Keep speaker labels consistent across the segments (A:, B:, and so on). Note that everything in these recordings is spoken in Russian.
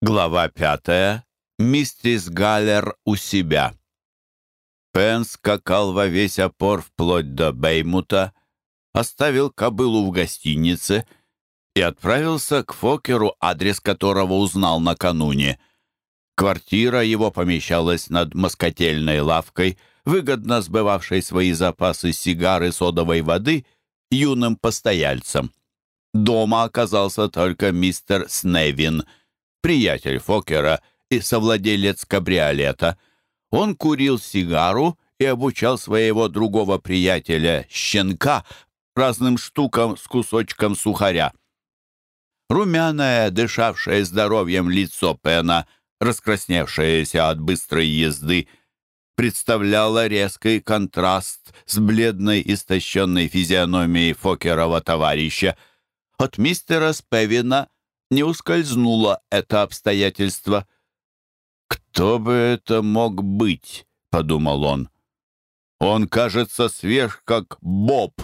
A: Глава пятая. Миссис Галлер у себя. Пен скакал во весь опор вплоть до Беймута, оставил кобылу в гостинице и отправился к Фокеру, адрес которого узнал накануне. Квартира его помещалась над москотельной лавкой, выгодно сбывавшей свои запасы сигар и содовой воды юным постояльцам. Дома оказался только мистер Сневин — приятель Фокера и совладелец кабриолета. Он курил сигару и обучал своего другого приятеля, щенка, разным штукам с кусочком сухаря. Румяное, дышавшее здоровьем лицо Пена, раскрасневшееся от быстрой езды, представляло резкий контраст с бледной, истощенной физиономией Фокерова товарища. От мистера Спевина не ускользнуло это обстоятельство. «Кто бы это мог быть?» — подумал он. «Он кажется свеж, как Боб.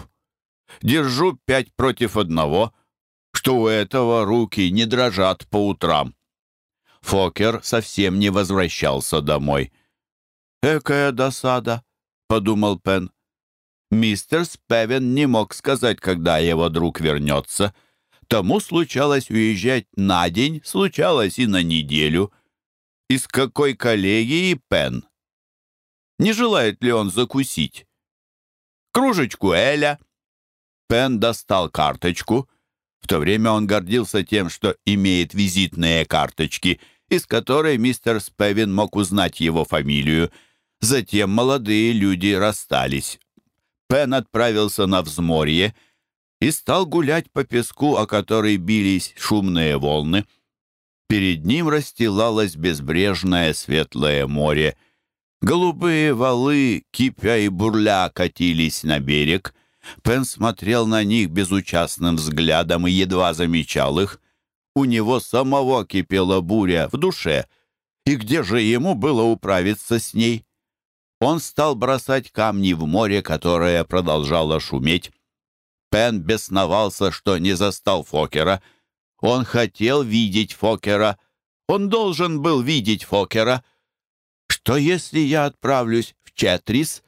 A: Держу пять против одного, что у этого руки не дрожат по утрам». Фокер совсем не возвращался домой. «Экая досада», — подумал Пен. Мистер Спевен не мог сказать, когда его друг вернется — Тому случалось уезжать на день, случалось и на неделю. Из какой коллегии Пен? Не желает ли он закусить? Кружечку Эля. Пен достал карточку. В то время он гордился тем, что имеет визитные карточки, из которой мистер Спевин мог узнать его фамилию. Затем молодые люди расстались. Пен отправился на взморье — и стал гулять по песку, о который бились шумные волны. Перед ним расстилалось безбрежное светлое море. Голубые валы, кипя и бурля, катились на берег. Пен смотрел на них безучастным взглядом и едва замечал их. У него самого кипела буря в душе. И где же ему было управиться с ней? Он стал бросать камни в море, которое продолжало шуметь. Пен бесновался, что не застал Фокера. Он хотел видеть Фокера. Он должен был видеть Фокера. Что, если я отправлюсь в Четрис?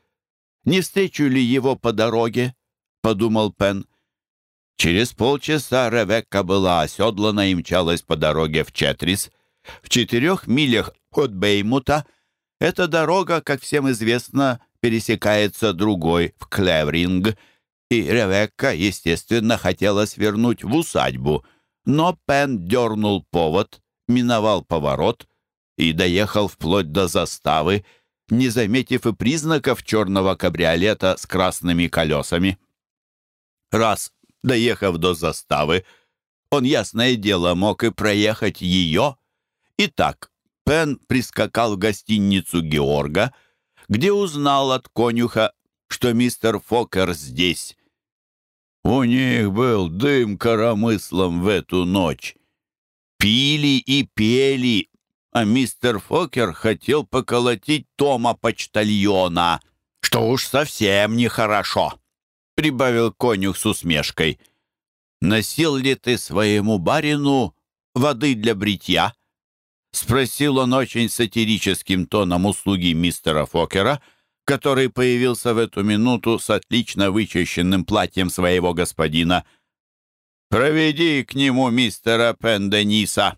A: Не встречу ли его по дороге? Подумал Пен. Через полчаса Ревекка была оседлана и мчалась по дороге в Четрис. В четырех милях от Беймута эта дорога, как всем известно, пересекается другой в Клевринг — и Ревекка, естественно, хотела свернуть в усадьбу, но Пен дернул повод, миновал поворот и доехал вплоть до заставы, не заметив и признаков черного кабриолета с красными колесами. Раз, доехав до заставы, он, ясное дело, мог и проехать ее. Итак, Пен прискакал в гостиницу Георга, где узнал от конюха, что мистер Фокер здесь. У них был дым коромыслом в эту ночь. Пили и пели, а мистер Фокер хотел поколотить Тома почтальона, что уж совсем нехорошо, — прибавил конюх с усмешкой. «Носил ли ты своему барину воды для бритья?» — спросил он очень сатирическим тоном услуги мистера Фокера — который появился в эту минуту с отлично вычищенным платьем своего господина. «Проведи к нему мистера Пен Дениса».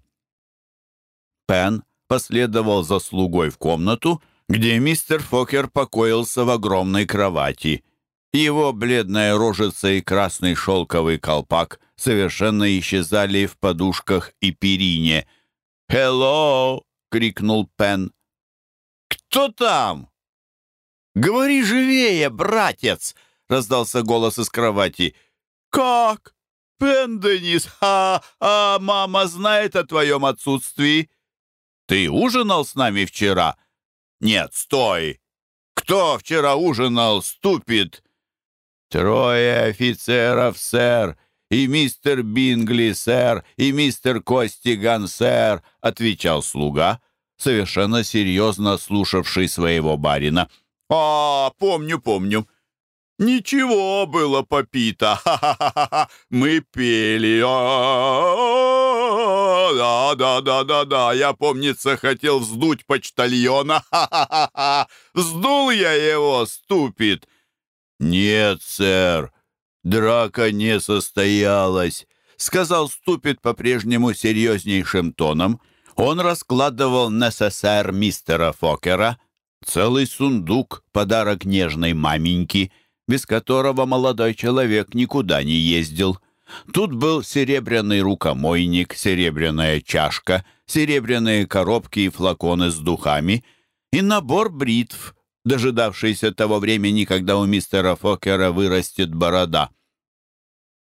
A: Пен последовал за слугой в комнату, где мистер Фокер покоился в огромной кровати. Его бледная рожица и красный шелковый колпак совершенно исчезали в подушках и перине. «Хелло!» — крикнул Пен. «Кто там?» «Говори живее, братец!» — раздался голос из кровати. «Как? Пенденис, а, а мама знает о твоем отсутствии?» «Ты ужинал с нами вчера?» «Нет, стой! Кто вчера ужинал, ступит?» «Трое офицеров, сэр, и мистер Бингли, сэр, и мистер Костиган, сэр», — отвечал слуга, совершенно серьезно слушавший своего барина. «А, помню, помню. Ничего было попито. Мы пели. А, «Да, да, да, да, да, я, помнится, хотел вздуть почтальона. Ха-ха-ха! Вздул я его, ступит!» «Нет, сэр, драка не состоялась», — сказал Ступит по-прежнему серьезнейшим тоном. Он раскладывал на СССР мистера Фокера целый сундук, подарок нежной маменьки, без которого молодой человек никуда не ездил. Тут был серебряный рукомойник, серебряная чашка, серебряные коробки и флаконы с духами и набор бритв, дожидавшийся того времени, когда у мистера Фокера вырастет борода.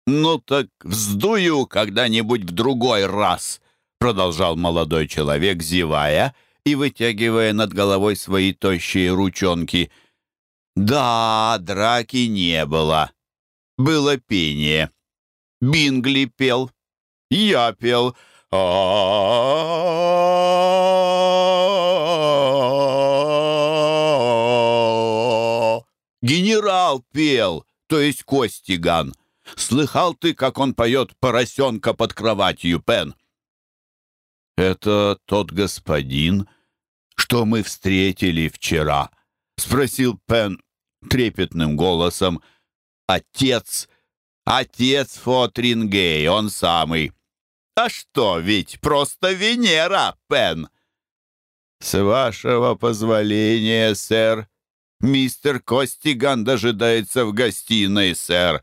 A: «Ну так вздую когда-нибудь в другой раз», — продолжал молодой человек, зевая и вытягивая над головой свои тощие ручонки. «Да, драки не было. Было пение». Бингли пел. Я пел. Генерал пел, то есть Костиган. Слыхал ты, как он поет поросенка под кроватью, Пен? «Это тот господин, что мы встретили вчера?» — спросил Пен трепетным голосом. «Отец Отец Фотрингей, он самый. А что, ведь просто Венера, Пен. С вашего позволения, сэр. Мистер Костиган дожидается в гостиной, сэр.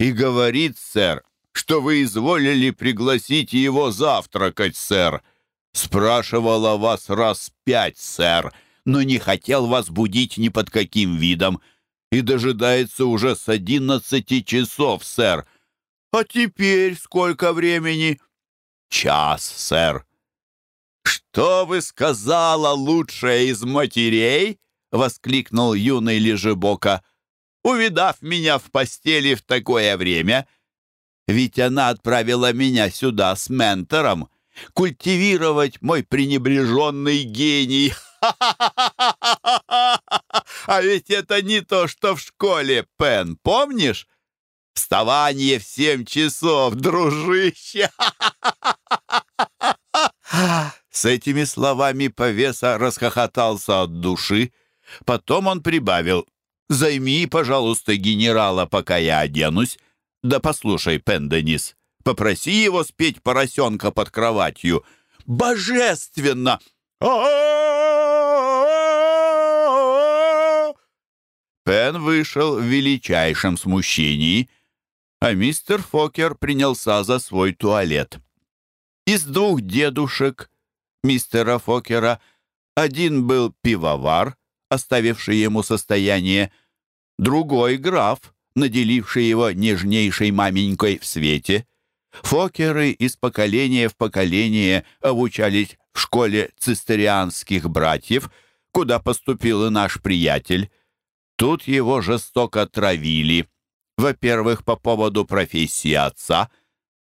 A: И говорит, сэр, что вы изволили пригласить его завтракать, сэр. Спрашивала вас раз пять, сэр, но не хотел вас будить ни под каким видом и дожидается уже с одиннадцати часов, сэр. А теперь сколько времени? Час, сэр. Что вы сказала, лучшая из матерей? Воскликнул юный Лежебока. Увидав меня в постели в такое время, ведь она отправила меня сюда с ментором культивировать мой пренебреженный гений. А ведь это не то, что в школе, Пен, помнишь? Вставание в семь часов, дружище! С этими словами повеса расхохотался от души. Потом он прибавил. «Займи, пожалуйста, генерала, пока я оденусь. Да послушай, Пен Денис, попроси его спеть поросенка под кроватью. Божественно!» Пен вышел в величайшем смущении, а мистер Фокер принялся за свой туалет. Из двух дедушек мистера Фокера один был пивовар, оставивший ему состояние, другой — граф, наделивший его нежнейшей маменькой в свете. Фокеры из поколения в поколение обучались в школе цистерианских братьев, куда поступил и наш приятель. Тут его жестоко травили. Во-первых, по поводу профессии отца.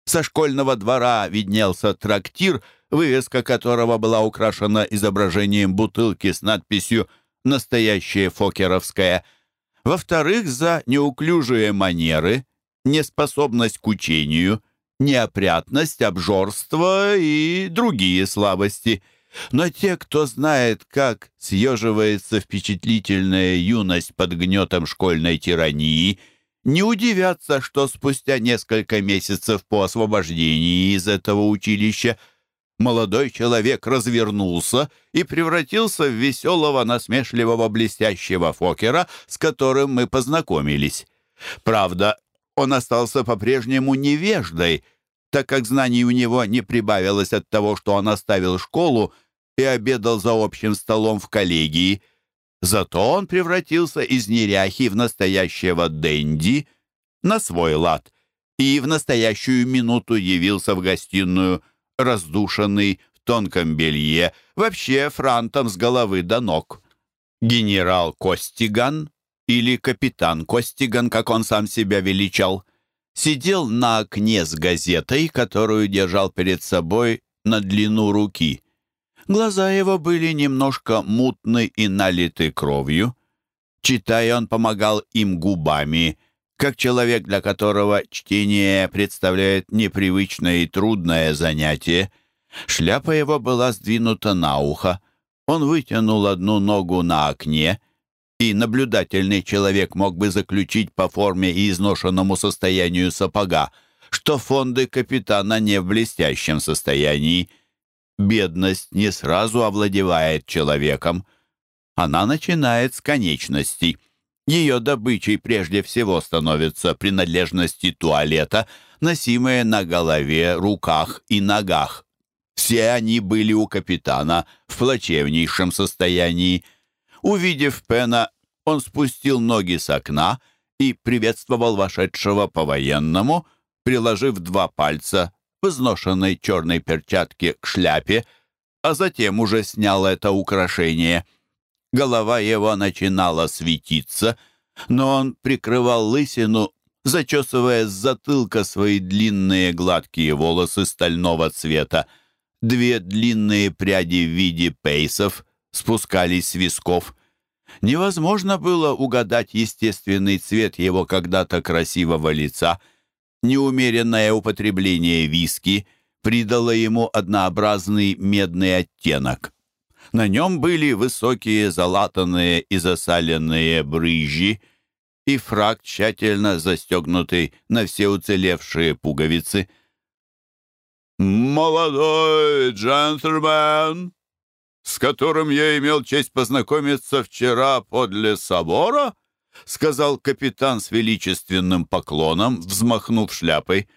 A: Со школьного двора виднелся трактир, вывеска которого была украшена изображением бутылки с надписью «Настоящее фокеровское». Во-вторых, за неуклюжие манеры, неспособность к учению, неопрятность, обжорство и другие слабости – но те, кто знает, как съеживается впечатлительная юность под гнетом школьной тирании, не удивятся, что спустя несколько месяцев по освобождении из этого училища молодой человек развернулся и превратился в веселого, насмешливого, блестящего Фокера, с которым мы познакомились. Правда, он остался по-прежнему невеждой — так как знаний у него не прибавилось от того, что он оставил школу и обедал за общим столом в коллегии. Зато он превратился из неряхи в настоящего денди на свой лад и в настоящую минуту явился в гостиную, раздушенный, в тонком белье, вообще франтом с головы до ног. Генерал Костиган или капитан Костиган, как он сам себя величал, сидел на окне с газетой, которую держал перед собой на длину руки. Глаза его были немножко мутны и налиты кровью. Читая, он помогал им губами, как человек, для которого чтение представляет непривычное и трудное занятие. Шляпа его была сдвинута на ухо. Он вытянул одну ногу на окне, и наблюдательный человек мог бы заключить по форме и изношенному состоянию сапога, что фонды капитана не в блестящем состоянии. Бедность не сразу овладевает человеком. Она начинает с конечностей. Ее добычей прежде всего становятся принадлежности туалета, носимые на голове, руках и ногах. Все они были у капитана в плачевнейшем состоянии. Увидев Пена, он спустил ноги с окна и приветствовал вошедшего по-военному, приложив два пальца в изношенной черной перчатке к шляпе, а затем уже снял это украшение. Голова его начинала светиться, но он прикрывал лысину, зачесывая с затылка свои длинные гладкие волосы стального цвета. Две длинные пряди в виде пейсов спускались с висков. Невозможно было угадать естественный цвет его когда-то красивого лица. Неумеренное употребление виски придало ему однообразный медный оттенок. На нем были высокие залатанные и засаленные брызжи и фрак, тщательно застегнутый на все уцелевшие пуговицы. «Молодой джентльмен!» С которым я имел честь познакомиться вчера подле собора?» — сказал капитан с величественным поклоном, взмахнув шляпой.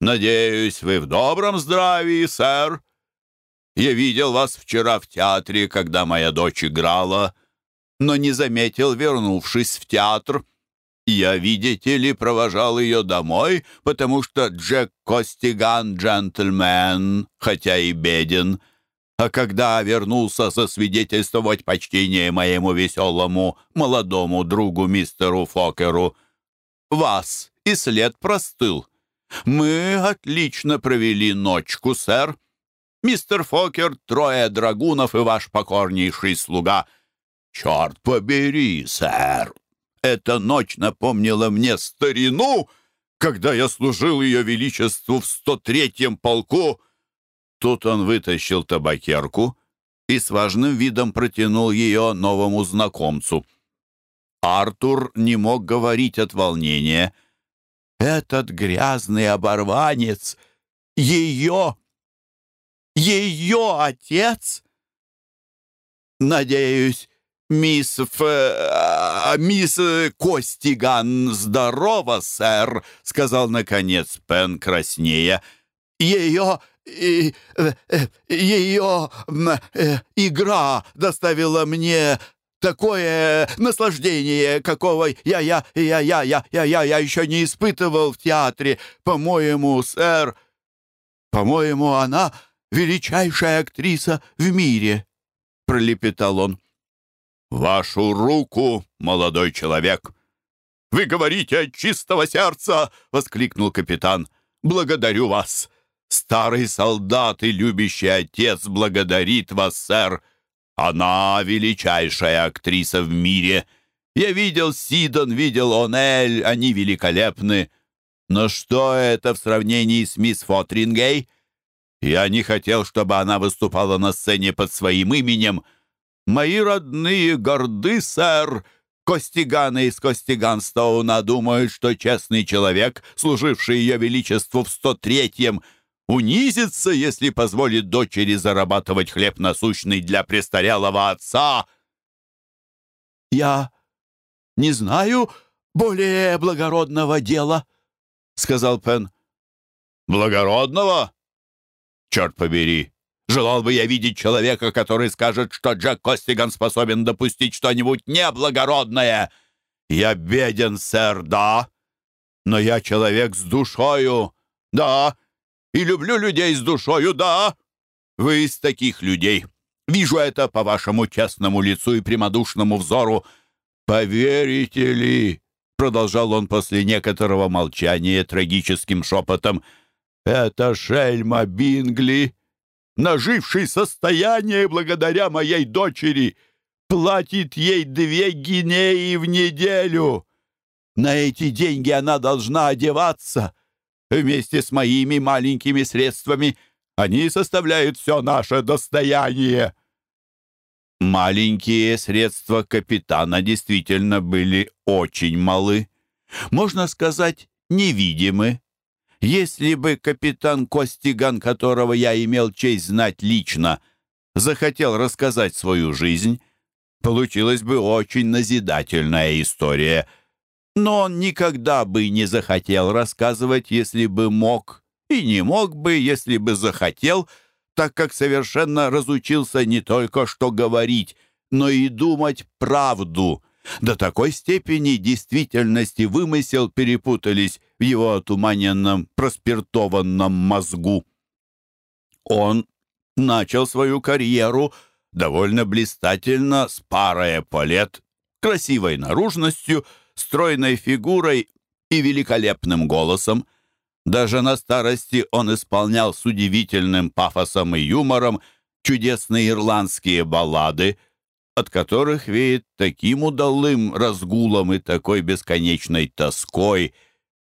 A: «Надеюсь, вы в добром здравии, сэр. Я видел вас вчера в театре, когда моя дочь играла, но не заметил, вернувшись в театр. Я, видите ли, провожал ее домой, потому что Джек Костиган джентльмен, хотя и беден». А когда вернулся засвидетельствовать почтение моему веселому молодому другу мистеру Фокеру, вас и след простыл. Мы отлично провели ночку, сэр. Мистер Фокер, трое драгунов и ваш покорнейший слуга. Черт побери, сэр! Эта ночь напомнила мне старину, когда я служил ее величеству в 103-м полку, Тут он вытащил табакерку и с важным видом протянул ее новому знакомцу. Артур не мог говорить от волнения. «Этот грязный оборванец! Ее! Ее отец!» «Надеюсь, мисс Ф... А, мисс Костиган здорова, сэр», — сказал, наконец, Пен краснея. «Ее и э, ее э, игра доставила мне такое наслаждение, какого я, я, я, я, я, я, я, я еще не испытывал в театре. По-моему, сэр, по-моему, она величайшая актриса в мире, пролепетал он. Вашу руку, молодой человек. Вы говорите от чистого сердца, воскликнул капитан. Благодарю вас. Старый солдат и любящий отец благодарит вас, сэр. Она величайшая актриса в мире. Я видел Сидон, видел Онель, они великолепны. Но что это в сравнении с мисс Фотрингей? Я не хотел, чтобы она выступала на сцене под своим именем. Мои родные горды, сэр, Костиганы из Костиганстоуна думают, что честный человек, служивший ее величеству в 103-м, унизится, если позволит дочери зарабатывать хлеб насущный для престарелого отца. «Я не знаю более благородного дела», — сказал Пен. «Благородного? Черт побери! Желал бы я видеть человека, который скажет, что Джек Костиган способен допустить что-нибудь неблагородное. Я беден, сэр, да, но я человек с душою, да, и люблю людей с душою, да. Вы из таких людей. Вижу это по вашему честному лицу и прямодушному взору. Поверите ли, продолжал он после некоторого молчания трагическим шепотом, это шельма Бингли, наживший состояние благодаря моей дочери, платит ей две гинеи в неделю. На эти деньги она должна одеваться — Вместе с моими маленькими средствами Они составляют все наше достояние». Маленькие средства капитана действительно были очень малы. Можно сказать, невидимы. Если бы капитан Костиган, которого я имел честь знать лично, захотел рассказать свою жизнь, получилась бы очень назидательная история. Но он никогда бы не захотел рассказывать, если бы мог, и не мог бы, если бы захотел — так как совершенно разучился не только что говорить, но и думать правду. До такой степени действительность и вымысел перепутались в его отуманенном, проспиртованном мозгу. Он начал свою карьеру довольно блистательно с парой эполет, красивой наружностью, стройной фигурой и великолепным голосом. Даже на старости он исполнял с удивительным пафосом и юмором чудесные ирландские баллады, от которых веет таким удалым разгулом и такой бесконечной тоской,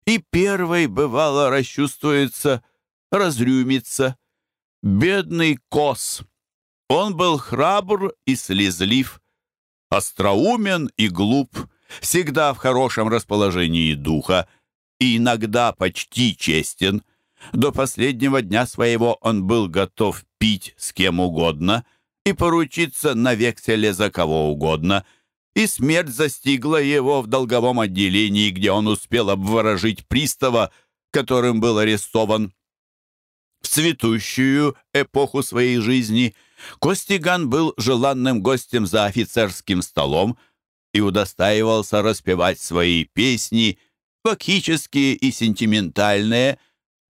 A: и первой, бывало, расчувствуется, разрюмится. Бедный Кос! Он был храбр и слезлив, остроумен и глуп, всегда в хорошем расположении духа, и иногда почти честен. До последнего дня своего он был готов пить с кем угодно и поручиться на векселе за кого угодно, и смерть застигла его в долговом отделении, где он успел обворожить пристава, которым был арестован. В цветущую эпоху своей жизни Костиган был желанным гостем за офицерским столом и удостаивался распевать свои песни – фактические и сентиментальные,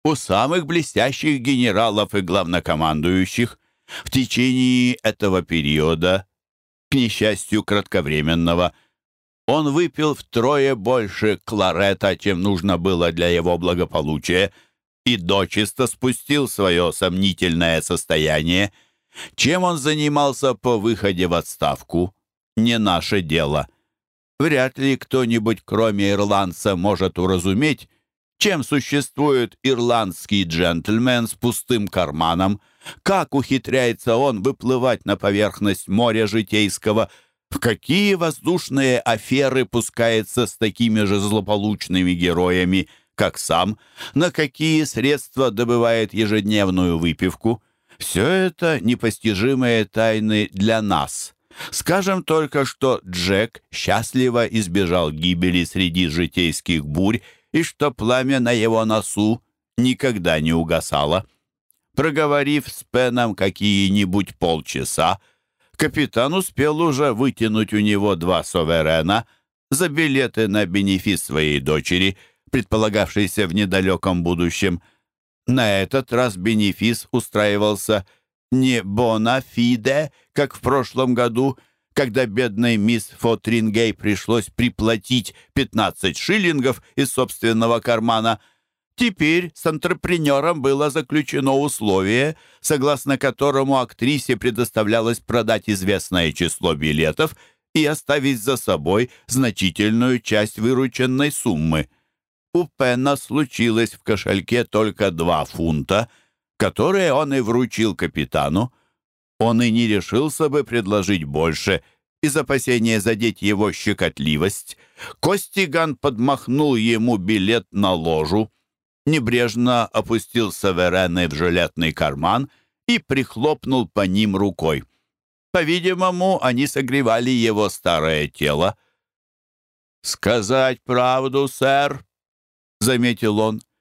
A: у самых блестящих генералов и главнокомандующих. В течение этого периода, к несчастью кратковременного, он выпил втрое больше кларета, чем нужно было для его благополучия, и дочисто спустил свое сомнительное состояние. Чем он занимался по выходе в отставку, не наше дело. Вряд ли кто-нибудь, кроме ирландца, может уразуметь, чем существует ирландский джентльмен с пустым карманом, как ухитряется он выплывать на поверхность моря житейского, в какие воздушные аферы пускается с такими же злополучными героями, как сам, на какие средства добывает ежедневную выпивку. Все это непостижимые тайны для нас, Скажем только, что Джек счастливо избежал гибели среди житейских бурь и что пламя на его носу никогда не угасало. Проговорив с Пеном какие-нибудь полчаса, капитан успел уже вытянуть у него два суверена за билеты на бенефис своей дочери, предполагавшейся в недалеком будущем. На этот раз бенефис устраивался не «бона фиде», как в прошлом году, когда бедной мисс Фотрингей пришлось приплатить 15 шиллингов из собственного кармана. Теперь с антрепренером было заключено условие, согласно которому актрисе предоставлялось продать известное число билетов и оставить за собой значительную часть вырученной суммы. У Пена случилось в кошельке только два фунта — которые он и вручил капитану. Он и не решился бы предложить больше из опасения задеть его щекотливость. Костиган подмахнул ему билет на ложу, небрежно опустил саверены в жилетный карман и прихлопнул по ним рукой. По-видимому, они согревали его старое тело. «Сказать правду, сэр», — заметил он, —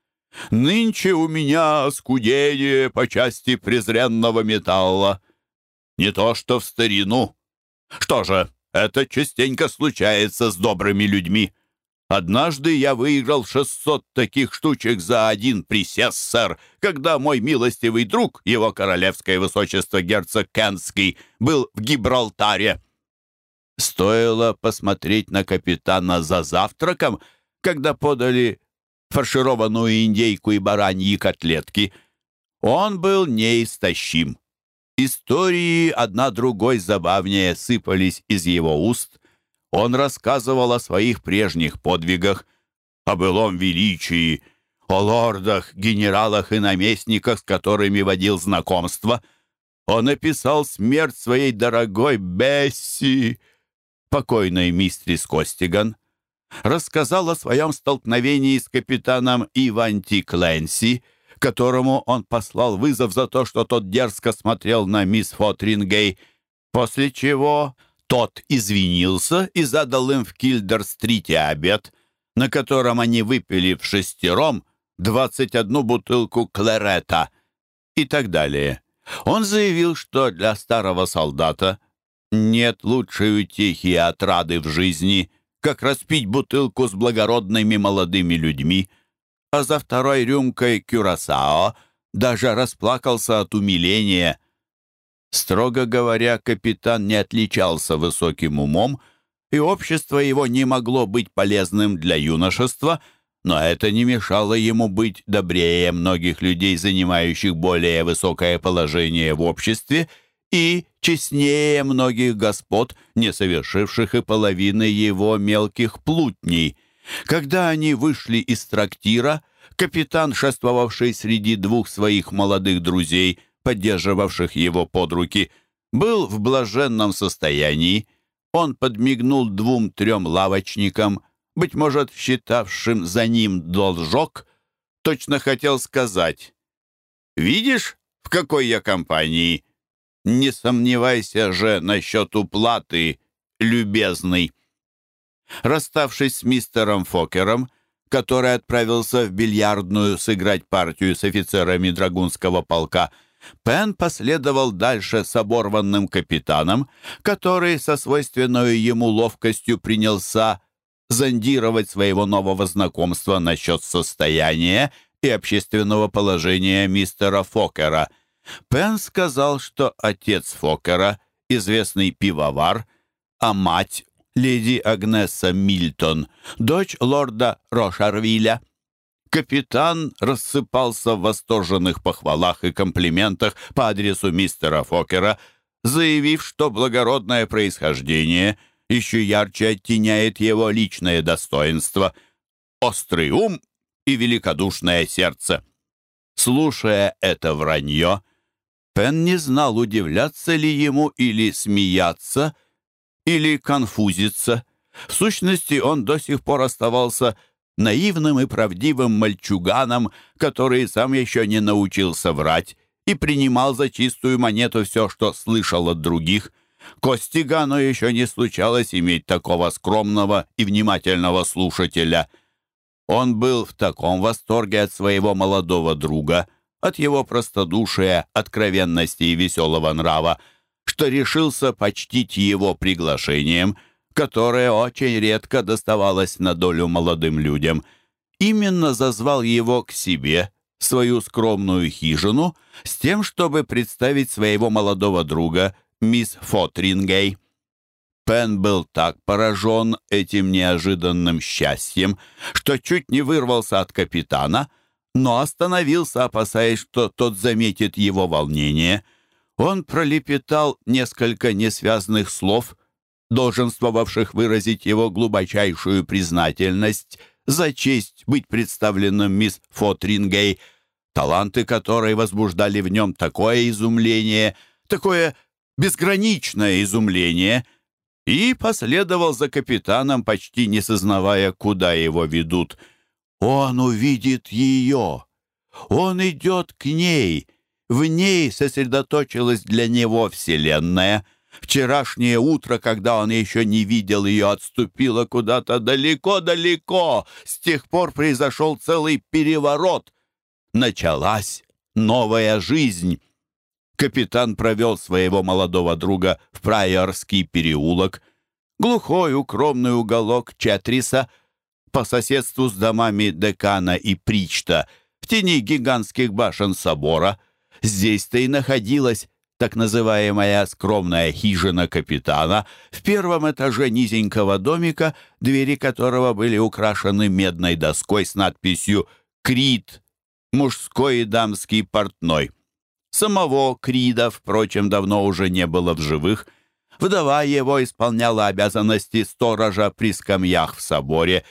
A: Нынче у меня скудение по части презренного металла. Не то что в старину. Что же, это частенько случается с добрыми людьми. Однажды я выиграл 600 таких штучек за один присест, сэр, когда мой милостивый друг, его королевское высочество герцог Кенский, был в Гибралтаре. Стоило посмотреть на капитана за завтраком, когда подали фаршированную индейку и бараньи котлетки. Он был неистощим. Истории одна другой забавнее сыпались из его уст. Он рассказывал о своих прежних подвигах, о былом величии. о лордах, генералах и наместниках, с которыми водил знакомство. Он описал смерть своей дорогой Бесси, покойной мистрис Костиган, рассказал о своем столкновении с капитаном Иванти Кленси, которому он послал вызов за то, что тот дерзко смотрел на мисс Фотрингей, после чего тот извинился и задал им в Кильдер-стрите обед, на котором они выпили в шестером 21 бутылку кларета и так далее. Он заявил, что для старого солдата нет лучшей утехи и отрады в жизни, как распить бутылку с благородными молодыми людьми, а за второй рюмкой кюрасао даже расплакался от умиления. Строго говоря, капитан не отличался высоким умом, и общество его не могло быть полезным для юношества, но это не мешало ему быть добрее многих людей, занимающих более высокое положение в обществе, и честнее многих господ, не совершивших и половины его мелких плутней. Когда они вышли из трактира, капитан, шествовавший среди двух своих молодых друзей, поддерживавших его под руки, был в блаженном состоянии. Он подмигнул двум-трем лавочникам, быть может, считавшим за ним должок, точно хотел сказать «Видишь, в какой я компании? Не сомневайся же насчет уплаты, любезный». Расставшись с мистером Фокером, который отправился в бильярдную сыграть партию с офицерами Драгунского полка, Пен последовал дальше с оборванным капитаном, который со свойственной ему ловкостью принялся зондировать своего нового знакомства насчет состояния и общественного положения мистера Фокера. Пен сказал, что отец Фокера — известный пивовар, а мать леди Агнеса Мильтон, дочь лорда Рошарвиля. Капитан рассыпался в восторженных похвалах и комплиментах по адресу мистера Фокера, заявив, что благородное происхождение еще ярче оттеняет его личное достоинство, острый ум и великодушное сердце. Слушая это вранье, Пен не знал, удивляться ли ему или смеяться — или конфузиться. В сущности, он до сих пор оставался наивным и правдивым мальчуганом, который сам еще не научился врать и принимал за чистую монету все, что слышал от других. Костигану еще не случалось иметь такого скромного и внимательного слушателя. Он был в таком восторге от своего молодого друга, от его простодушия, откровенности и веселого нрава, что решился почтить его приглашением, которое очень редко доставалось на долю молодым людям. Именно зазвал его к себе, свою скромную хижину, с тем, чтобы представить своего молодого друга, мисс Фотрингей. Пен был так поражен этим неожиданным счастьем, что чуть не вырвался от капитана, но остановился, опасаясь, что тот заметит его волнение — он пролепетал несколько несвязных слов, долженствовавших выразить его глубочайшую признательность за честь быть представленным мисс Фотрингей, таланты которой возбуждали в нем такое изумление, такое безграничное изумление, и последовал за капитаном, почти не сознавая, куда его ведут. Он увидит ее, он идет к ней — в ней сосредоточилась для него Вселенная. Вчерашнее утро, когда он еще не видел ее, отступило куда-то далеко-далеко. С тех пор произошел целый переворот. Началась новая жизнь. Капитан провел своего молодого друга в Прайорский переулок, глухой укромный уголок Четриса, по соседству с домами Декана и Причта, в тени гигантских башен собора — Здесь-то и находилась так называемая скромная хижина капитана в первом этаже низенького домика, двери которого были украшены медной доской с надписью «Крит. Мужской и дамский портной». Самого Крида, впрочем, давно уже не было в живых. Вдова его исполняла обязанности сторожа при скамьях в соборе.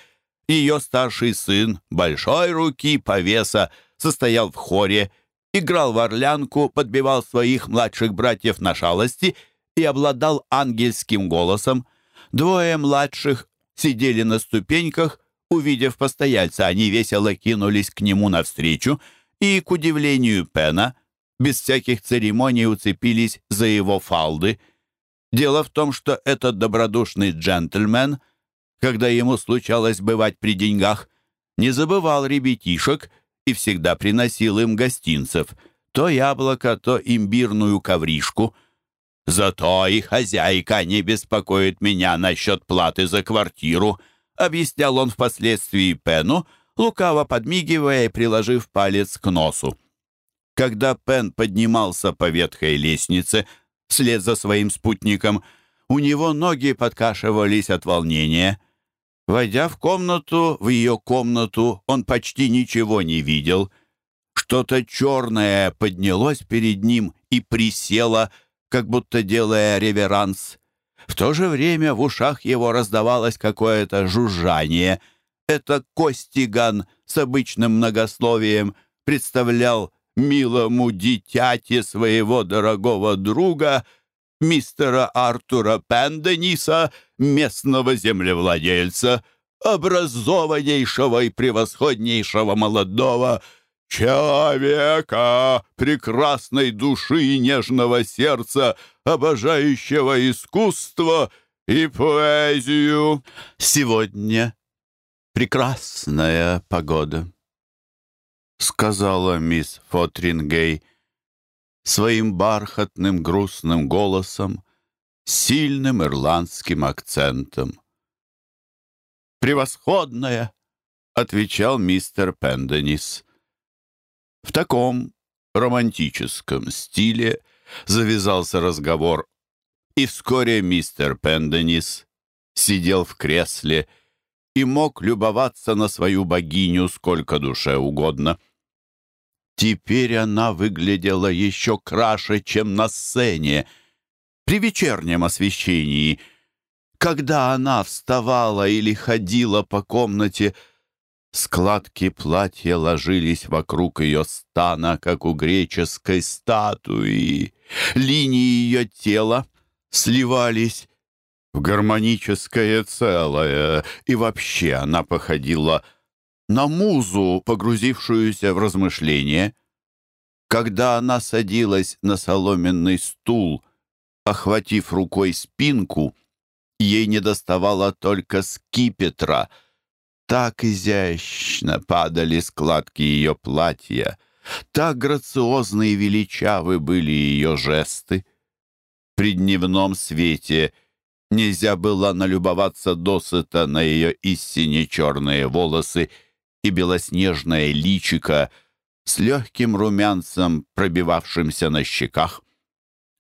A: Ее старший сын, большой руки повеса, состоял в хоре, играл в орлянку, подбивал своих младших братьев на шалости и обладал ангельским голосом. Двое младших сидели на ступеньках, увидев постояльца, они весело кинулись к нему навстречу и, к удивлению Пена, без всяких церемоний уцепились за его фалды. Дело в том, что этот добродушный джентльмен, когда ему случалось бывать при деньгах, не забывал ребятишек и всегда приносил им гостинцев, то яблоко, то имбирную ковришку. «Зато и хозяйка не беспокоит меня насчет платы за квартиру», объяснял он впоследствии Пену, лукаво подмигивая и приложив палец к носу. Когда Пен поднимался по ветхой лестнице вслед за своим спутником, у него ноги подкашивались от волнения. Войдя в комнату, в ее комнату, он почти ничего не видел. Что-то черное поднялось перед ним и присело, как будто делая реверанс. В то же время в ушах его раздавалось какое-то жужжание. Это Костиган с обычным многословием представлял милому дитяти своего дорогого друга, мистера Артура Пендениса, местного землевладельца, образованнейшего и превосходнейшего молодого человека, прекрасной души и нежного сердца, обожающего искусство и поэзию. Сегодня прекрасная погода сказала мисс Фотрингей своим бархатным грустным голосом, сильным ирландским акцентом. «Превосходная!» — отвечал мистер Пенденис. В таком романтическом стиле завязался разговор, и вскоре мистер Пенденис сидел в кресле и мог любоваться на свою богиню сколько душе угодно — Теперь она выглядела еще краше, чем на сцене, при вечернем освещении. Когда она вставала или ходила по комнате, складки платья ложились вокруг ее стана, как у греческой статуи. Линии ее тела сливались в гармоническое целое, и вообще она походила на музу, погрузившуюся в размышления. Когда она садилась на соломенный стул, охватив рукой спинку, ей не доставало только скипетра. Так изящно падали складки ее платья, так грациозны и величавы были ее жесты. При дневном свете нельзя было налюбоваться досыта на ее истине черные волосы и белоснежное личико с легким румянцем, пробивавшимся на щеках.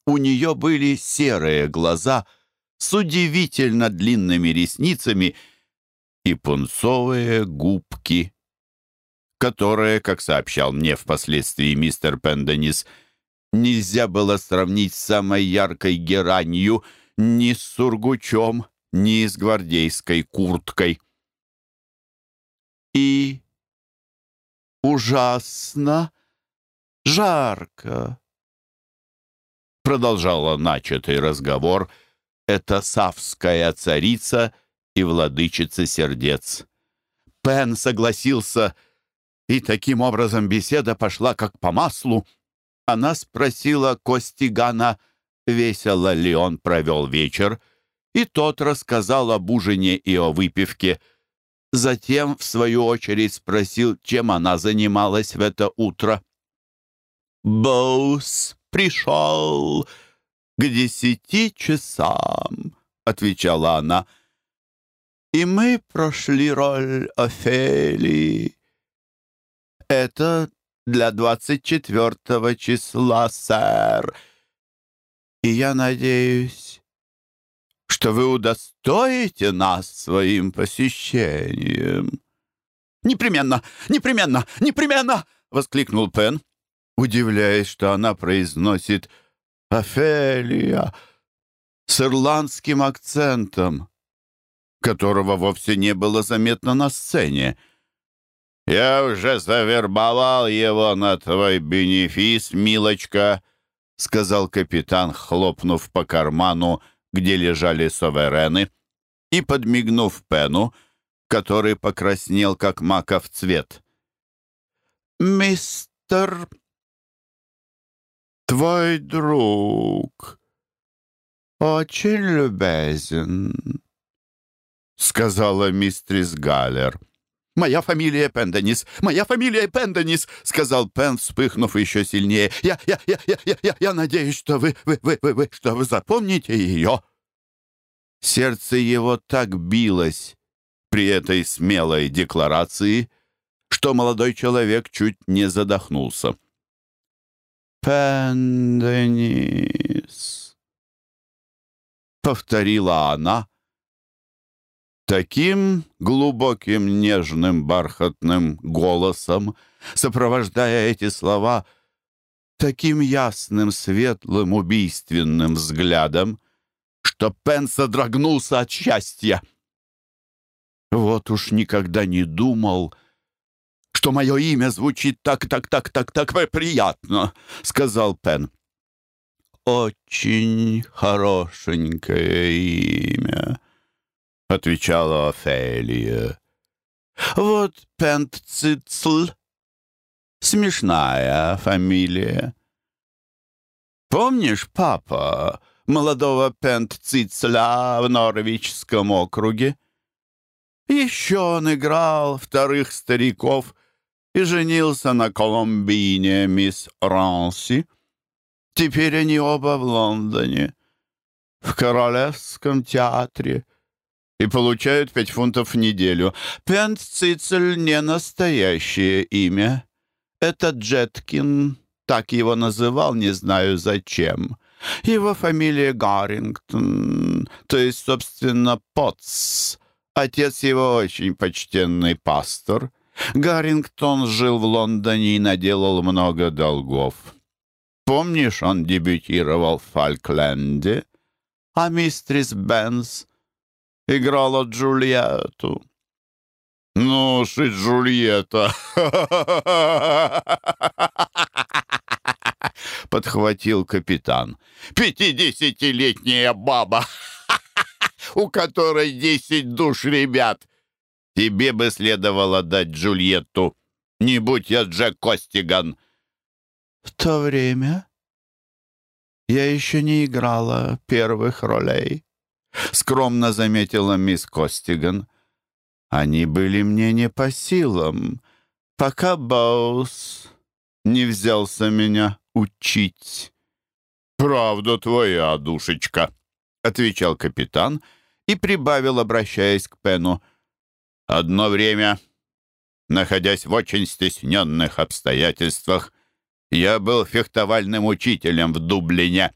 A: У нее были серые глаза с удивительно длинными ресницами и пунцовые губки, которые, как сообщал мне впоследствии мистер Пенденис, нельзя было сравнить с самой яркой геранью ни с сургучом, ни с гвардейской курткой и ужасно жарко. Продолжала начатый разговор эта савская царица и владычица сердец. Пен согласился, и таким образом беседа пошла как по маслу. Она спросила Костигана, весело ли он провел вечер, и тот рассказал об ужине и о выпивке — Затем, в свою очередь, спросил, чем она занималась в это утро. «Боус пришел к десяти часам», — отвечала она. «И мы прошли роль Офелии. Это для двадцать четвертого числа, сэр. И я надеюсь, что вы удостоите нас своим посещением». «Непременно! Непременно! Непременно!» — воскликнул Пен, удивляясь, что она произносит «Офелия» с ирландским акцентом. которого вовсе не было заметно на сцене. «Я уже завербовал его на твой бенефис, милочка», — сказал капитан, хлопнув по карману, где лежали суверены, и подмигнув Пену, который покраснел, как маков цвет. «Мистер...» «Твой друг очень любезен», — сказала мистрис Галлер. «Моя фамилия Пенденис! Моя фамилия Пенденис!» — сказал Пен, вспыхнув еще сильнее. «Я, я, я, я, я, я, я надеюсь, что вы, вы, вы, вы, вы, что вы запомните ее!» Сердце его так билось при этой смелой декларации, что молодой человек чуть не задохнулся. «Пенденис», — повторила она, таким глубоким, нежным, бархатным голосом, сопровождая эти слова таким ясным, светлым, убийственным взглядом, что Пен содрогнулся от счастья. Вот уж никогда не думал, что мое имя звучит так, так, так, так, так приятно», — сказал Пен. «Очень хорошенькое имя», — отвечала Офелия. «Вот Пентцицл. Смешная фамилия. Помнишь, папа, молодого Пентцицля в Норвичском округе? Еще он играл вторых стариков и женился на Коломбине, мисс Ранси. Теперь они оба в Лондоне, в Королевском театре, и получают пять фунтов в неделю. Пент Цицель не настоящее имя. Это Джеткин, так его называл, не знаю зачем. Его фамилия Гаррингтон, то есть, собственно, Потс. Отец его очень почтенный пастор — Гаррингтон жил в Лондоне и наделал много долгов. Помнишь, он дебютировал в Фалкленде, а мистрис Бенс играла Джульетту. «Ну уж и Джульетта!» Подхватил капитан. «Пятидесятилетняя баба, у которой десять душ ребят!» Тебе бы следовало дать Джульетту. Не будь я Джек Костиган. В то время я еще не играла первых ролей, скромно заметила мисс Костиган. Они были мне не по силам, пока Боус не взялся меня учить. «Правда твоя, душечка», — отвечал капитан и прибавил, обращаясь к Пену. Одно время, находясь в очень стесненных обстоятельствах, я был фехтовальным учителем в Дублине.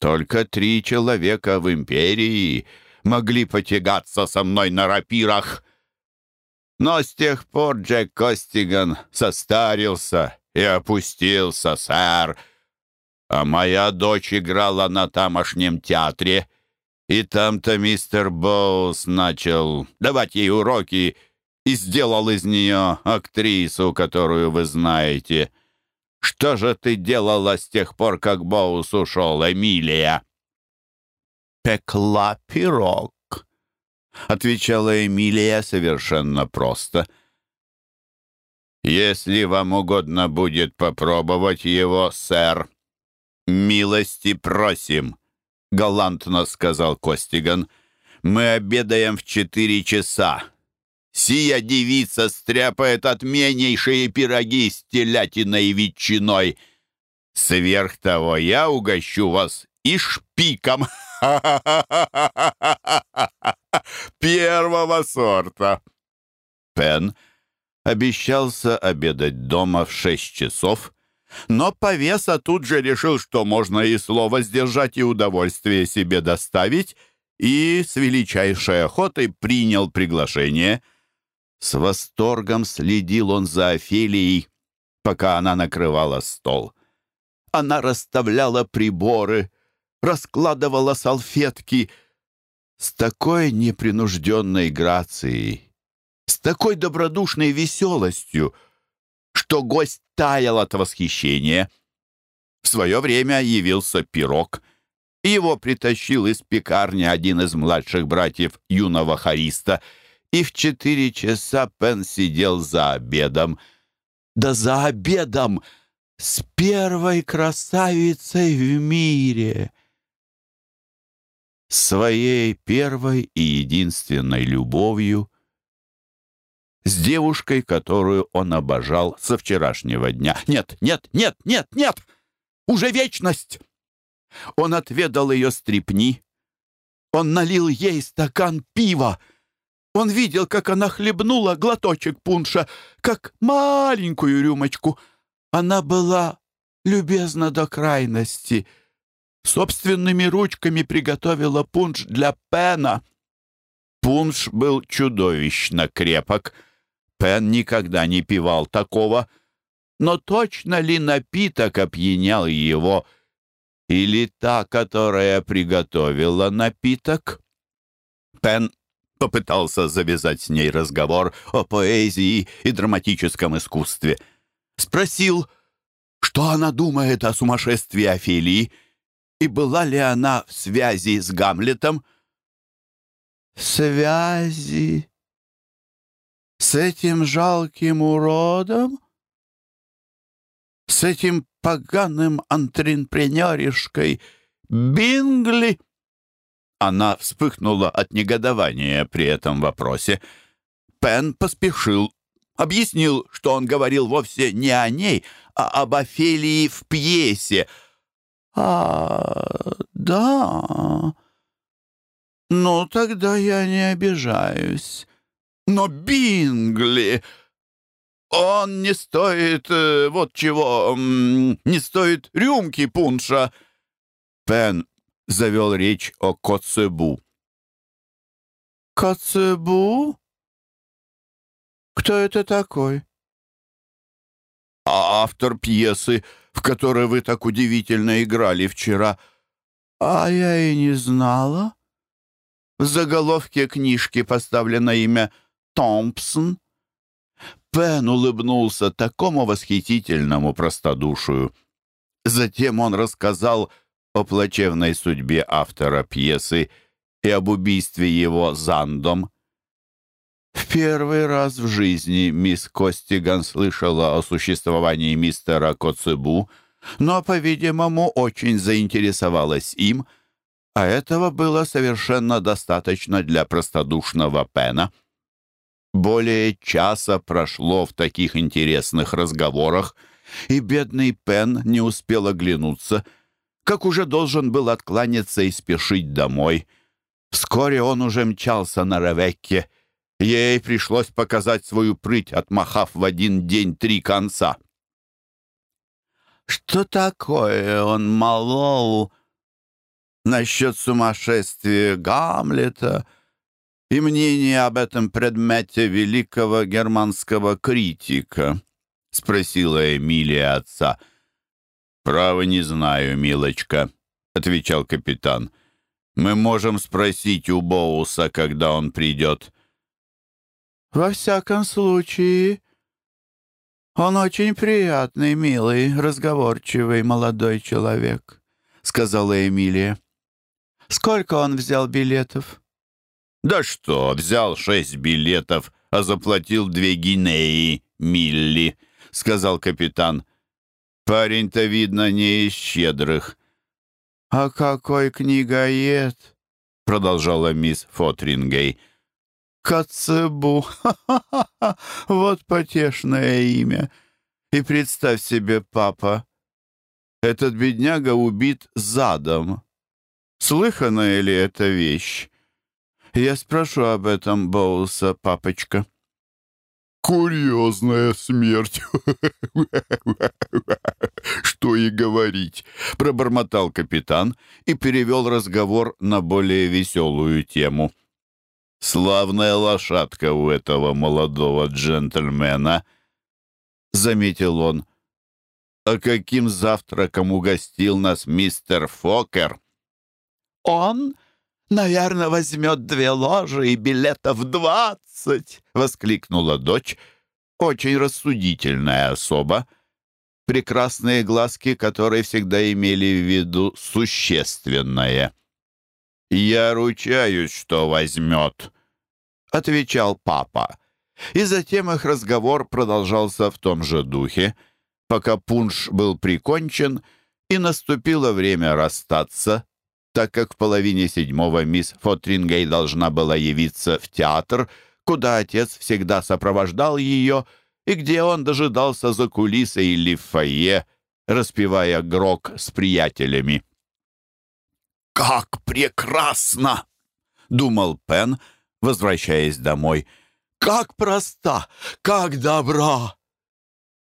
A: Только три человека в империи могли потягаться со мной на рапирах. Но с тех пор Джек Костиган состарился и опустился, сэр. А моя дочь играла на тамошнем театре — и там-то мистер Боус начал давать ей уроки и сделал из нее актрису, которую вы знаете. Что же ты делала с тех пор, как Боус ушел, Эмилия?» «Пекла пирог», — отвечала Эмилия совершенно просто. «Если вам угодно будет попробовать его, сэр, милости просим». — галантно сказал Костиган. «Мы обедаем в четыре часа. Сия девица стряпает отменнейшие пироги с телятиной и ветчиной. Сверх того я угощу вас и шпиком первого сорта». Пен обещался обедать дома в шесть часов, но повеса тут же решил, что можно и слово сдержать, и удовольствие себе доставить, и с величайшей охотой принял приглашение. С восторгом следил он за Офелией, пока она накрывала стол. Она расставляла приборы, раскладывала салфетки, с такой непринужденной грацией, с такой добродушной веселостью, что гость таял от восхищения. В свое время явился пирог. Его притащил из пекарни один из младших братьев юного хариста, и в четыре часа Пен сидел за обедом. Да за обедом с первой красавицей в мире! Своей первой и единственной любовью — с девушкой, которую он обожал со вчерашнего дня. Нет, нет, нет, нет, нет! Уже вечность! Он отведал ее стрипни. Он налил ей стакан пива. Он видел, как она хлебнула глоточек пунша, как маленькую рюмочку. Она была любезна до крайности. Собственными ручками приготовила пунш для Пена. Пунш был чудовищно крепок — Пен никогда не пивал такого. Но точно ли напиток опьянял его? Или та, которая приготовила напиток? Пен попытался завязать с ней разговор о поэзии и драматическом искусстве. Спросил, что она думает о сумасшествии Офелии, и была ли она в связи с Гамлетом. «Связи?» С этим жалким уродом? С этим поганым антрепренеришкой Бингли? Она вспыхнула от негодования при этом вопросе. Пен поспешил, объяснил, что он говорил вовсе не о ней, а об Офелии в пьесе. «А, да. Ну, тогда я не обижаюсь. Но Бингли... Он не стоит... Э, вот чего... Не стоит рюмки пунша. Пен завел речь о Коцебу. Коцебу? Кто это такой? А автор пьесы, в которой вы так удивительно играли вчера. А я и не знала. В заголовке книжки поставлено имя Томпсон?» Пен улыбнулся такому восхитительному простодушию. Затем он рассказал о плачевной судьбе автора пьесы и об убийстве его Зандом. В первый раз в жизни мисс Костиган слышала о существовании мистера Коцебу, но, по-видимому, очень заинтересовалась им, а этого было совершенно достаточно для простодушного Пена — более часа прошло в таких интересных разговорах, и бедный Пен не успел оглянуться, как уже должен был откланяться и спешить домой. Вскоре он уже мчался на Ревекке. Ей пришлось показать свою прыть, отмахав в один день три конца. Что такое он молол насчет сумасшествия Гамлета — и мнение об этом предмете великого германского критика?» — спросила Эмилия отца. «Право не знаю, милочка», — отвечал капитан. «Мы можем спросить у Боуса, когда он придет». «Во всяком случае, он очень приятный, милый, разговорчивый молодой человек», — сказала Эмилия. «Сколько он взял билетов?» «Да что, взял шесть билетов, а заплатил две гинеи, милли», — сказал капитан. «Парень-то, видно, не из щедрых». «А какой книгоед!» — продолжала мисс Фотрингей. «Коцебу! Ха-ха-ха! Вот потешное имя! И представь себе, папа, этот бедняга убит задом. Слыханная ли эта вещь?» Я спрошу об этом Боуса, папочка».
B: «Курьезная смерть!» «Что и говорить!» — пробормотал капитан и перевел разговор на более веселую тему. «Славная лошадка у этого молодого джентльмена», — заметил он. «А каким завтраком угостил нас мистер Фокер?»
A: «Он
B: наверное, возьмет две ложи и билетов двадцать!» — воскликнула дочь, очень рассудительная особа, прекрасные глазки которые всегда имели в виду существенное. «Я ручаюсь, что возьмет», — отвечал папа. И затем их разговор продолжался в том же духе, пока пунш был прикончен, и наступило время расстаться, так как в половине седьмого мисс Фотрингей должна была явиться в театр, куда отец всегда сопровождал ее, и где он дожидался за кулисой или в фойе, распевая грок с приятелями. «Как прекрасно!» — думал Пен, возвращаясь домой. «Как проста! Как добра!»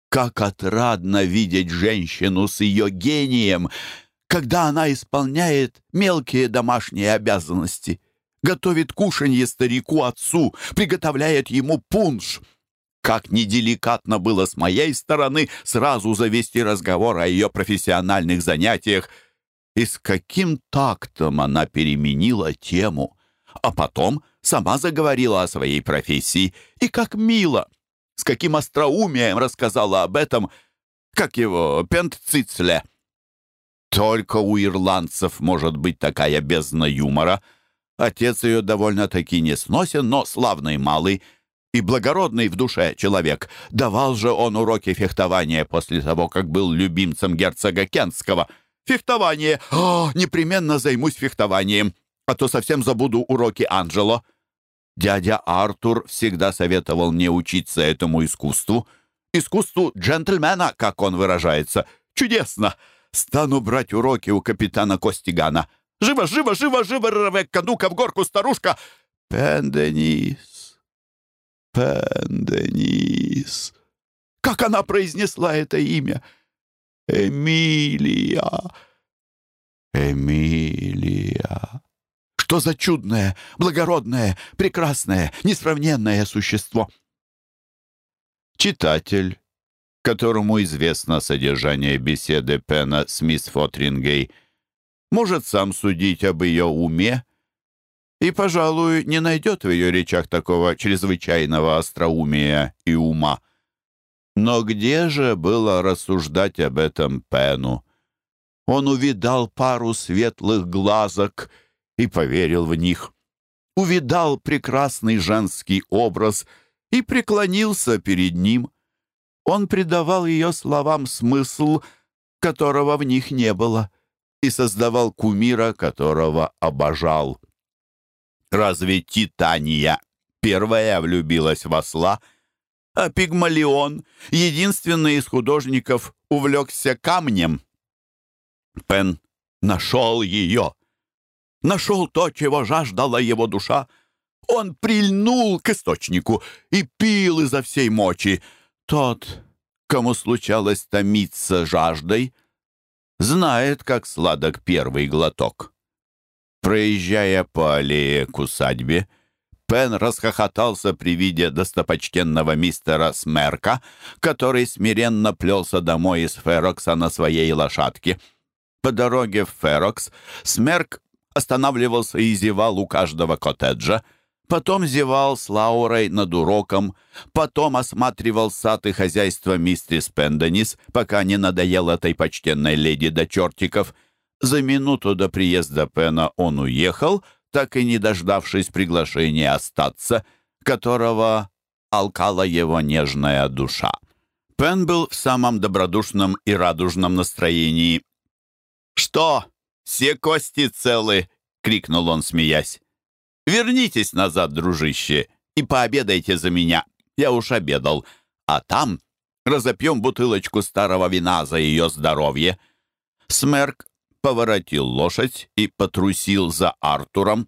B: Как отрадно видеть женщину с ее гением, когда она исполняет мелкие домашние обязанности, готовит кушанье старику-отцу, приготовляет ему пунш. Как неделикатно было с моей стороны сразу завести разговор о ее профессиональных занятиях, и с каким тактом она переменила тему, а потом сама заговорила о своей профессии, и как мило, с каким остроумием рассказала об этом, как его, Пентцицле. Только у ирландцев может быть такая бездна юмора. Отец ее довольно-таки не сносен, но славный малый и благородный в душе человек. Давал же он уроки фехтования после того, как был любимцем герцога Кентского. Фехтование! О, непременно займусь фехтованием, а то совсем забуду уроки Анджело. Дядя Артур всегда советовал мне учиться этому искусству. Искусству джентльмена, как он выражается. Чудесно! Стану брать уроки у капитана Костигана. Живо, живо, живо, живо, Ревекка, ну-ка в горку, старушка! Пенденис, Пенденис. Как она произнесла это имя? Эмилия, Эмилия. Что за чудное, благородное, прекрасное, несравненное существо? Читатель, которому известно содержание беседы Пена с мисс Фотрингей, может сам судить об ее уме и, пожалуй, не найдет в ее речах такого чрезвычайного остроумия и ума. Но где же было рассуждать об этом Пену? Он увидал пару светлых глазок — и поверил в них. Увидал прекрасный женский образ и преклонился перед ним. Он придавал ее словам смысл, которого в них не было, и создавал кумира, которого обожал. Разве Титания первая влюбилась в осла, а Пигмалион, единственный из художников, увлекся камнем? Пен нашел ее нашел то, чего жаждала его душа. Он прильнул к источнику и пил изо всей мочи. Тот, кому случалось томиться жаждой, знает, как сладок первый глоток. Проезжая по аллее к усадьбе, Пен расхохотался при виде достопочтенного мистера Смерка, который смиренно плелся домой из Ферокса на своей лошадке. По дороге в Ферокс Смерк останавливался и зевал у каждого коттеджа, потом зевал с Лаурой над уроком, потом осматривал сад и хозяйство мистерис Пенденис, пока не надоел этой почтенной леди до чертиков. За минуту до приезда Пена он уехал, так и не дождавшись приглашения остаться, которого алкала его нежная душа. Пен был в самом добродушном и радужном настроении. «Что?» «Все кости целы!» — крикнул он, смеясь. «Вернитесь назад, дружище, и пообедайте за меня. Я уж обедал. А там разопьем бутылочку старого вина за ее здоровье». Смерк поворотил лошадь и потрусил за Артуром.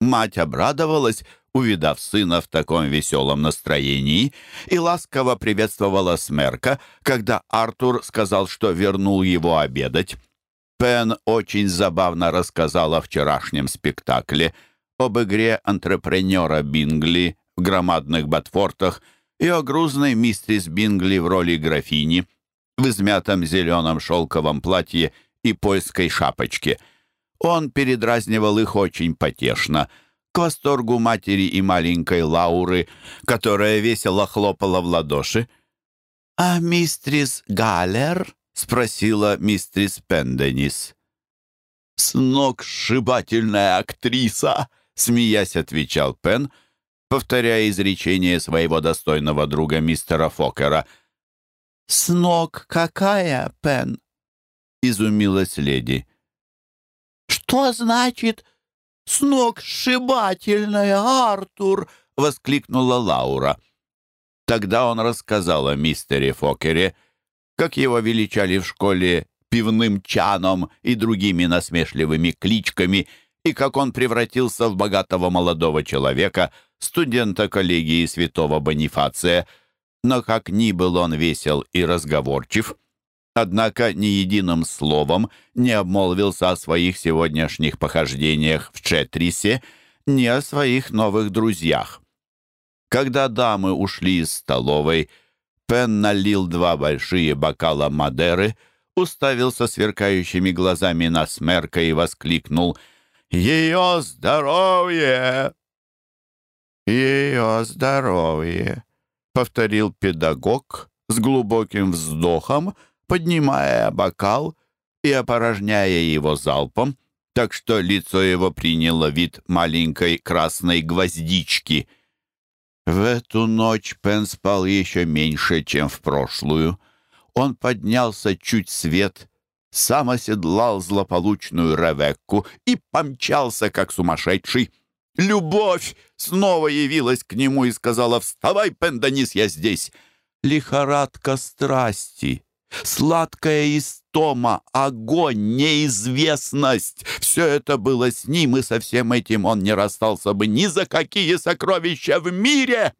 B: Мать обрадовалась, увидав сына в таком веселом настроении, и ласково приветствовала Смерка, когда Артур сказал, что вернул его обедать. Пен очень забавно рассказал о вчерашнем спектакле, об игре антрепренера Бингли в громадных ботфортах и о грузной мистерис Бингли в роли графини в измятом зеленом шелковом платье и польской шапочке.
A: Он передразнивал их очень потешно, к восторгу матери и маленькой Лауры, которая весело хлопала в ладоши. «А мистрис Галлер?» — спросила мистрис Пенденис. «Сногсшибательная актриса!» — смеясь отвечал Пен, повторяя изречение своего достойного друга мистера Фокера. «Сног какая, Пен?» — изумилась леди. «Что значит сногсшибательная, Артур?» — воскликнула Лаура. Тогда он рассказал о мистере Фокере, как его величали в школе пивным чаном и другими насмешливыми кличками, и как он превратился в богатого молодого человека, студента коллегии святого Бонифация. Но как ни был он весел и разговорчив, однако ни единым словом не обмолвился о своих сегодняшних похождениях в Четрисе, ни о своих новых друзьях. Когда дамы ушли из столовой, Пен налил два большие бокала Мадеры, уставился сверкающими глазами на Смерка и воскликнул «Ее здоровье!» «Ее здоровье!» — повторил педагог с глубоким вздохом, поднимая бокал и опорожняя его залпом, так что лицо его приняло вид маленькой красной гвоздички. В эту ночь Пен спал еще меньше, чем в прошлую. Он поднялся чуть свет, сам оседлал злополучную Ревекку и помчался, как сумасшедший. Любовь снова явилась к нему и сказала «Вставай, Пендонис, я здесь!» Лихорадка страсти, Сладкая истома, огонь, неизвестность — все это было с ним, и со всем этим он не расстался бы ни за какие сокровища в мире.